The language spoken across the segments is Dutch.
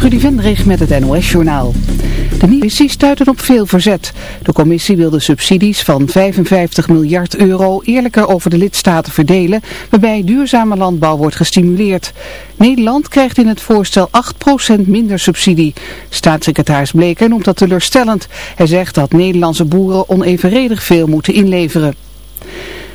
Trudy Vendrig met het NOS-journaal. De nieuwe commissie stuiten op veel verzet. De commissie wil de subsidies van 55 miljard euro eerlijker over de lidstaten verdelen, waarbij duurzame landbouw wordt gestimuleerd. Nederland krijgt in het voorstel 8% minder subsidie. Staatssecretaris Bleker noemt dat teleurstellend. Hij zegt dat Nederlandse boeren onevenredig veel moeten inleveren.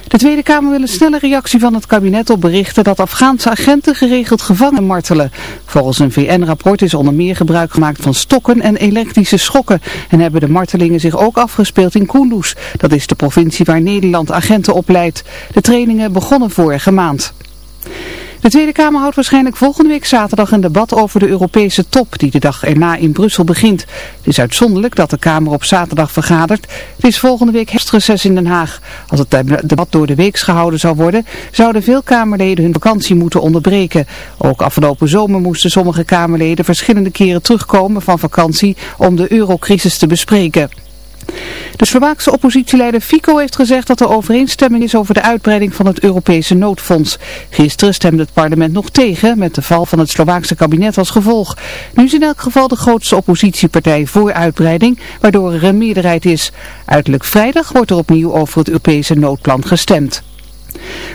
De Tweede Kamer wil een snelle reactie van het kabinet op berichten dat Afghaanse agenten geregeld gevangen martelen. Volgens een VN-rapport is onder meer gebruik gemaakt van stokken en elektrische schokken en hebben de martelingen zich ook afgespeeld in Kunduz. Dat is de provincie waar Nederland agenten opleidt. De trainingen begonnen vorige maand. De Tweede Kamer houdt waarschijnlijk volgende week zaterdag een debat over de Europese top die de dag erna in Brussel begint. Het is uitzonderlijk dat de Kamer op zaterdag vergadert. Het is volgende week herfstreces in Den Haag. Als het debat door de week gehouden zou worden, zouden veel Kamerleden hun vakantie moeten onderbreken. Ook afgelopen zomer moesten sommige Kamerleden verschillende keren terugkomen van vakantie om de eurocrisis te bespreken. De Slovaakse oppositieleider Fico heeft gezegd dat er overeenstemming is over de uitbreiding van het Europese noodfonds. Gisteren stemde het parlement nog tegen, met de val van het Slovaakse kabinet als gevolg. Nu is in elk geval de grootste oppositiepartij voor uitbreiding, waardoor er een meerderheid is. Uiterlijk vrijdag wordt er opnieuw over het Europese noodplan gestemd.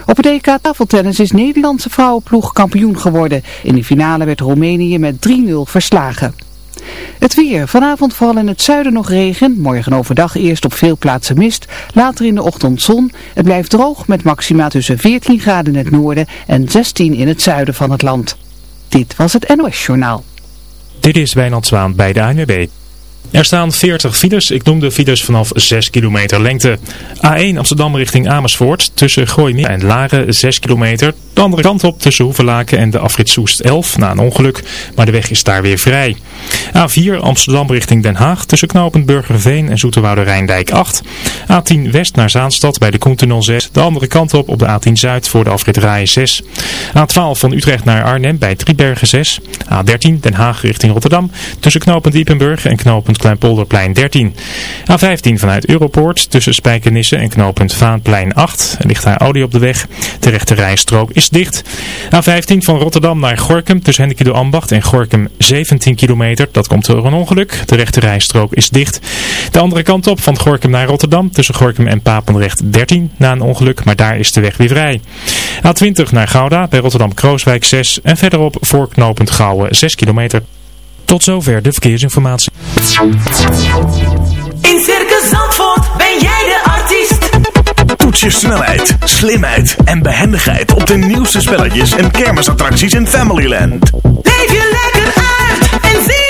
Op het EK tafeltennis is Nederlandse vrouwenploeg kampioen geworden. In de finale werd Roemenië met 3-0 verslagen. Het weer. Vanavond vooral in het zuiden nog regen. Morgen overdag eerst op veel plaatsen mist. Later in de ochtend zon. Het blijft droog met maxima tussen 14 graden in het noorden en 16 in het zuiden van het land. Dit was het NOS Journaal. Dit is Wijnand Zwaan bij de ANWB. Er staan 40 files. Ik noem de files vanaf 6 kilometer lengte. A1 Amsterdam richting Amersfoort. Tussen Gooimeer en Laren 6 kilometer. De andere kant op tussen Hoevelaken en de afrit Soest 11 na een ongeluk. Maar de weg is daar weer vrij. A4 Amsterdam richting Den Haag. Tussen knooppunt Burgerveen en Zoeterwoude Rijndijk 8. A10 West naar Zaanstad bij de Koentunnel 6. De andere kant op op de A10 Zuid voor de afrit Raaien 6. A12 van Utrecht naar Arnhem bij Driebergen 6. A13 Den Haag richting Rotterdam. Tussen knooppunt Diepenburg en knooppunt Kleinpolderplein 13. A15 vanuit Europoort tussen Spijkenisse en knooppunt Vaanplein 8. Er ligt daar olie op de weg. De rechte rijstrook is dicht. A15 van Rotterdam naar Gorkum tussen Hennekido Ambacht en Gorkum 17 kilometer. Dat komt door een ongeluk. De rechte rijstrook is dicht. De andere kant op van Gorkum naar Rotterdam tussen Gorkum en Papendrecht 13 na een ongeluk. Maar daar is de weg weer vrij. A20 naar Gouda bij Rotterdam-Krooswijk 6 en verderop voor knooppunt Gouwen 6 kilometer. Tot zover de verkeersinformatie. In Circus Zandvoort ben jij de artiest. Toets je snelheid, slimheid en behendigheid op de nieuwste spelletjes en kermisattracties in Familyland. Leef je lekker uit en zie.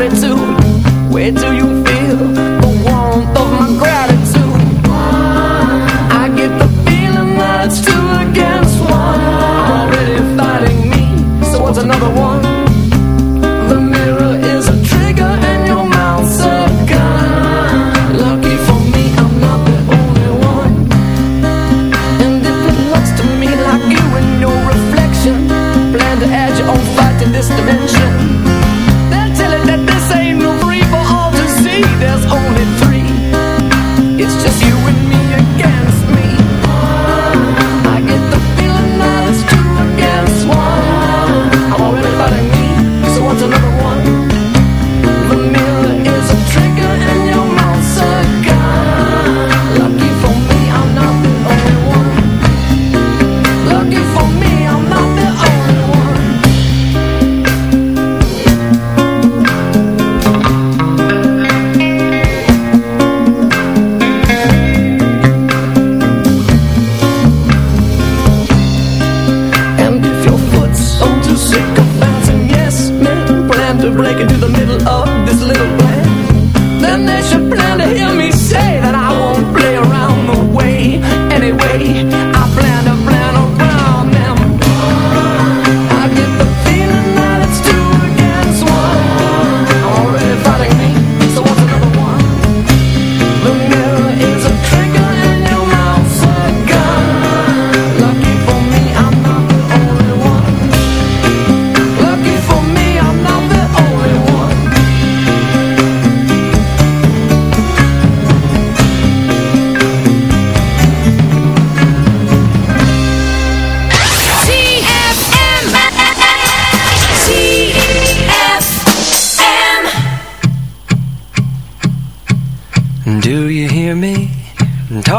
attitude? Where do you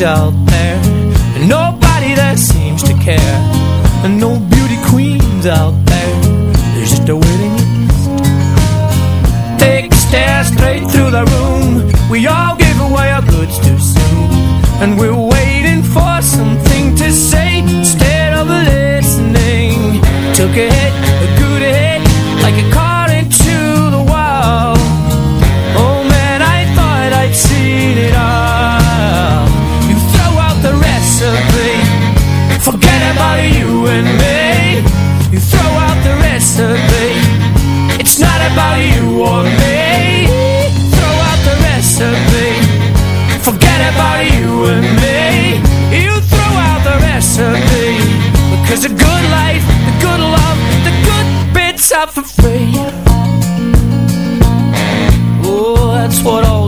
adult got for free. Oh, that's what all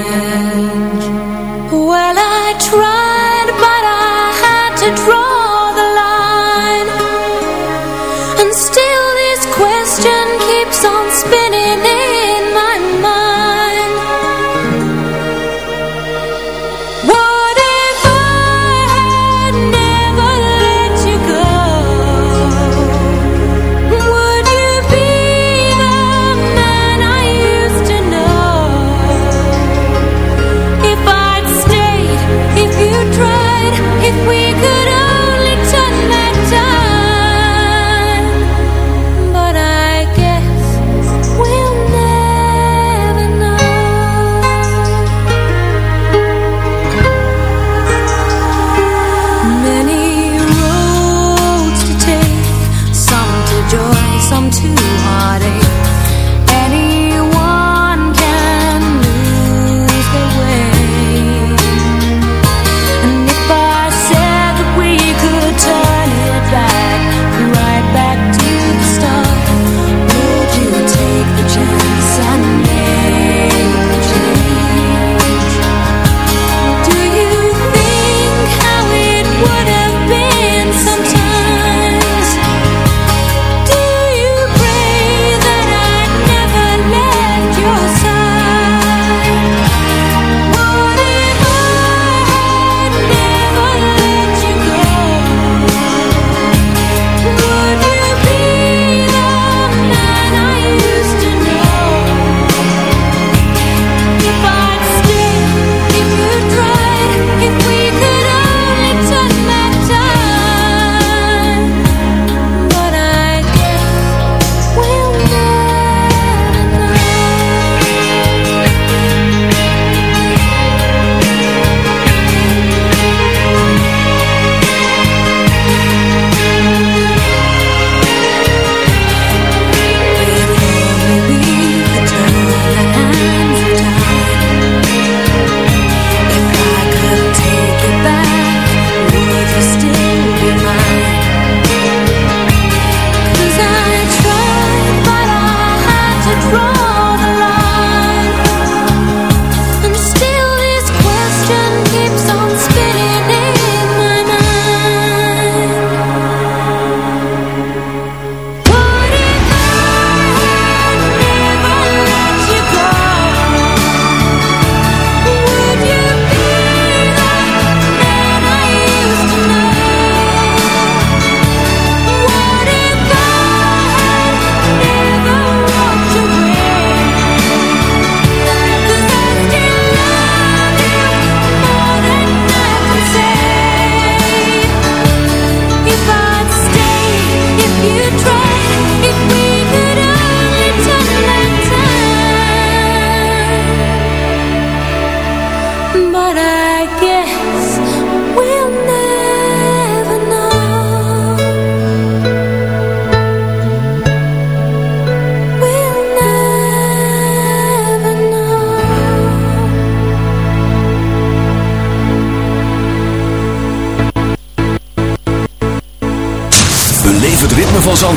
question keeps on spinning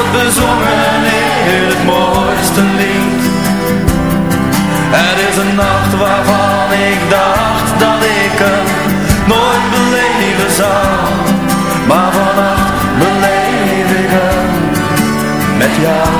wordt bezongen in het mooiste lied. Het is een nacht waarvan ik dacht dat ik hem nooit beleven zou. Maar vannacht beleef ik hem met jou.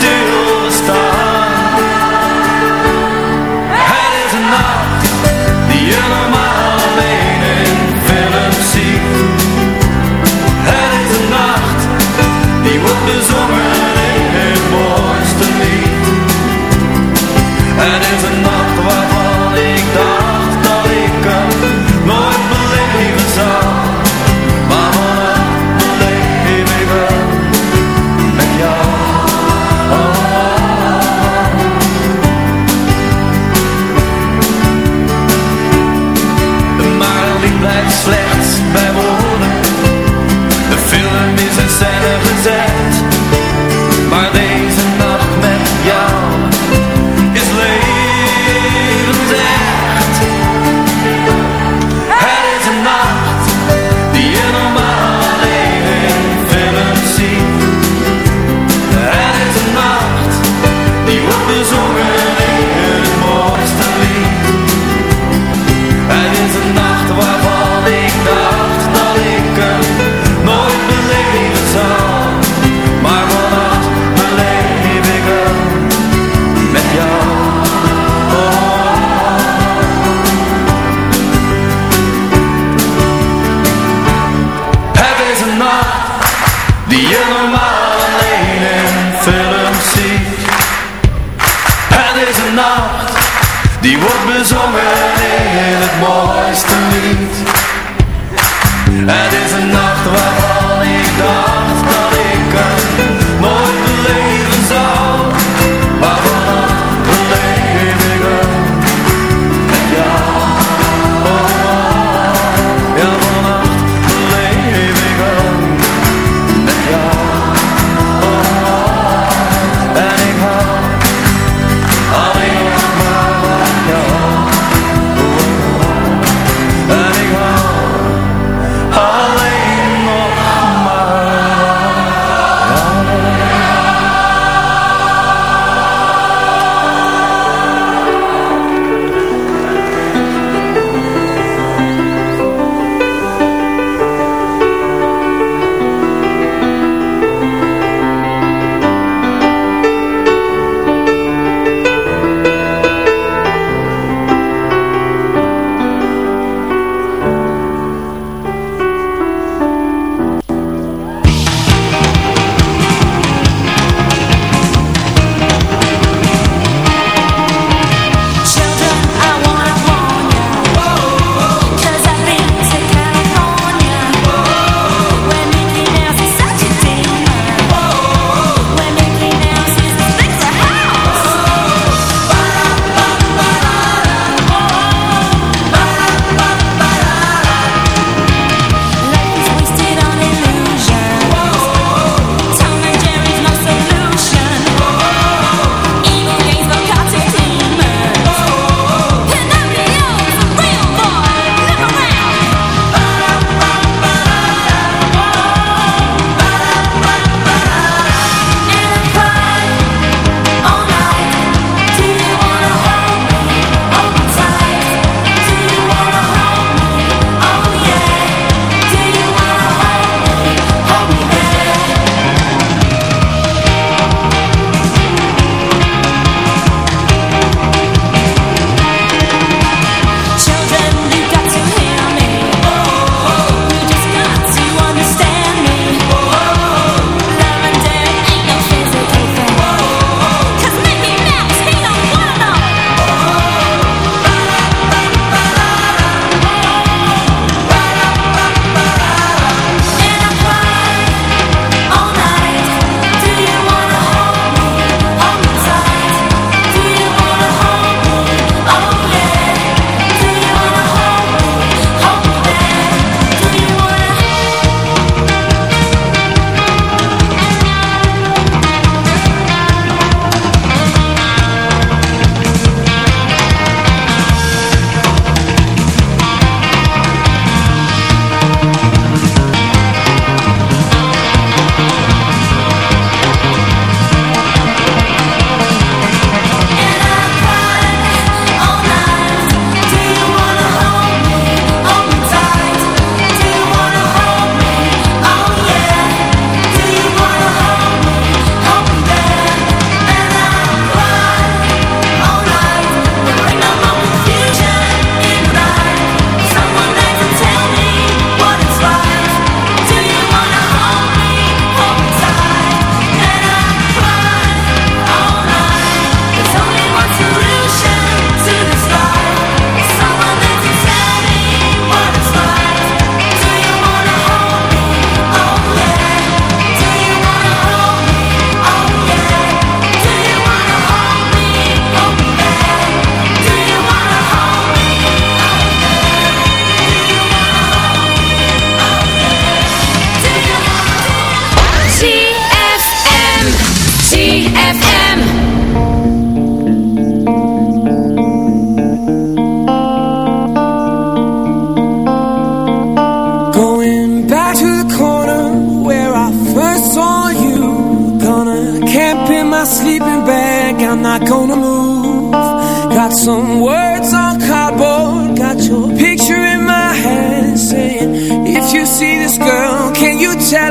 Gonna move. Got some words on cardboard. Got your picture in my hand Saying, if you see this girl Can you tell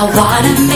I wanna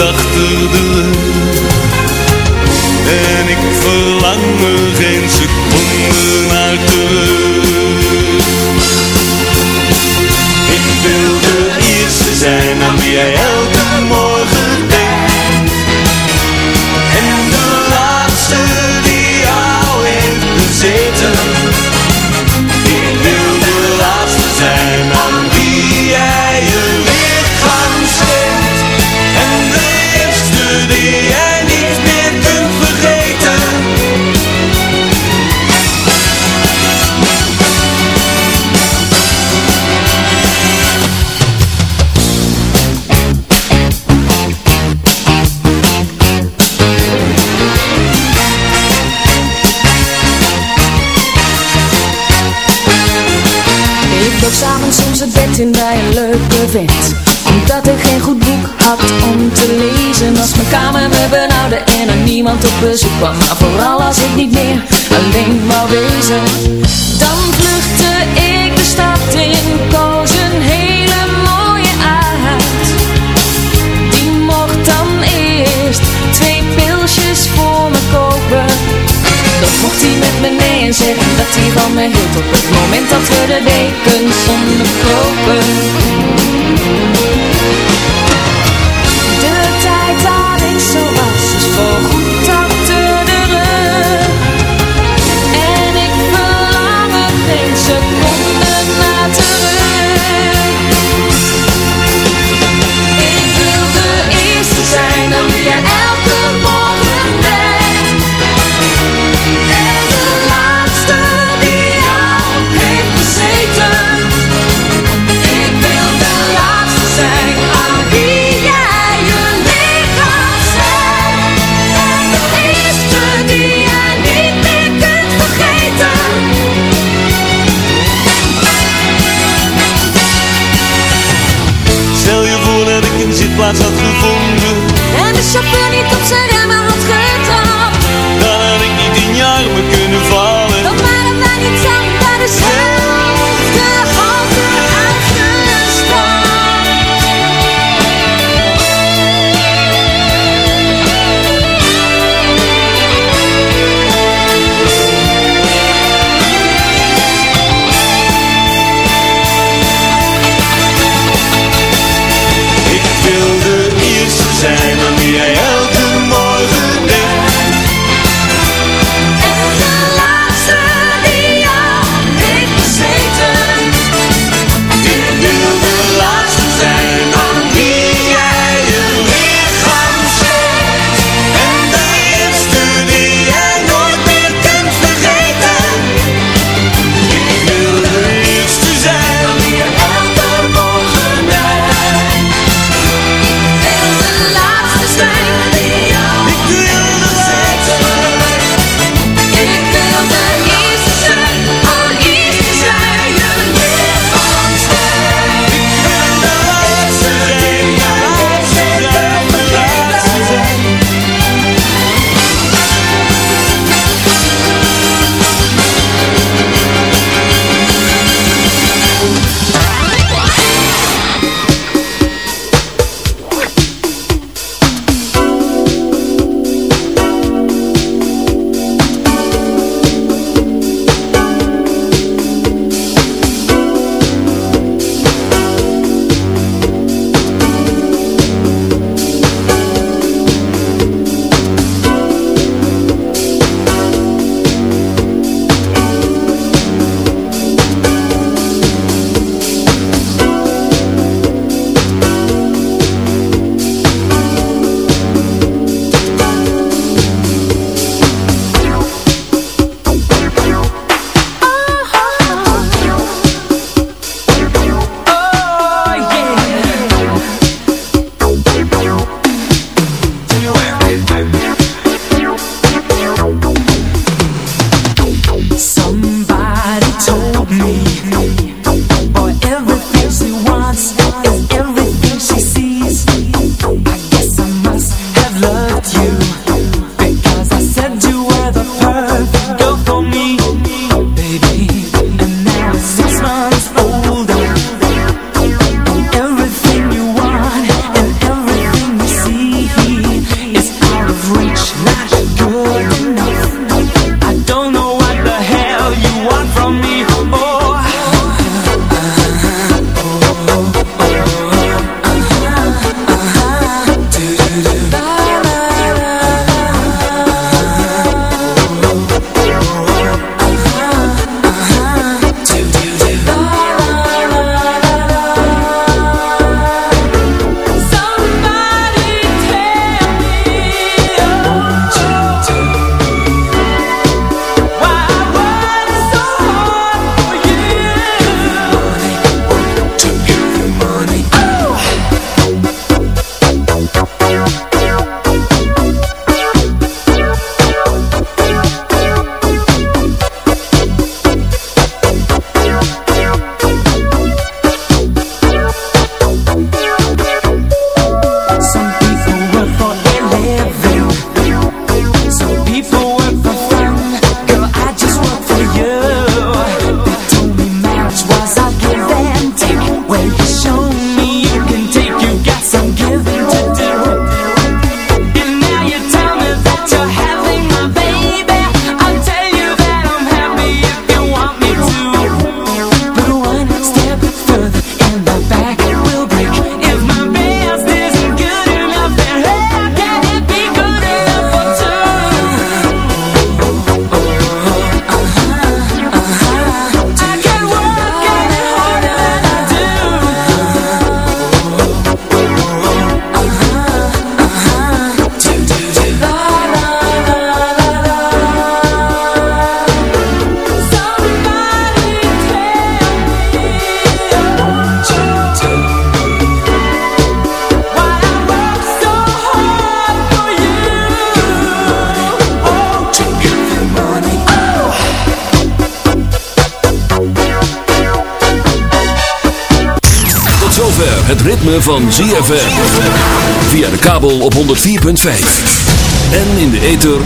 achter de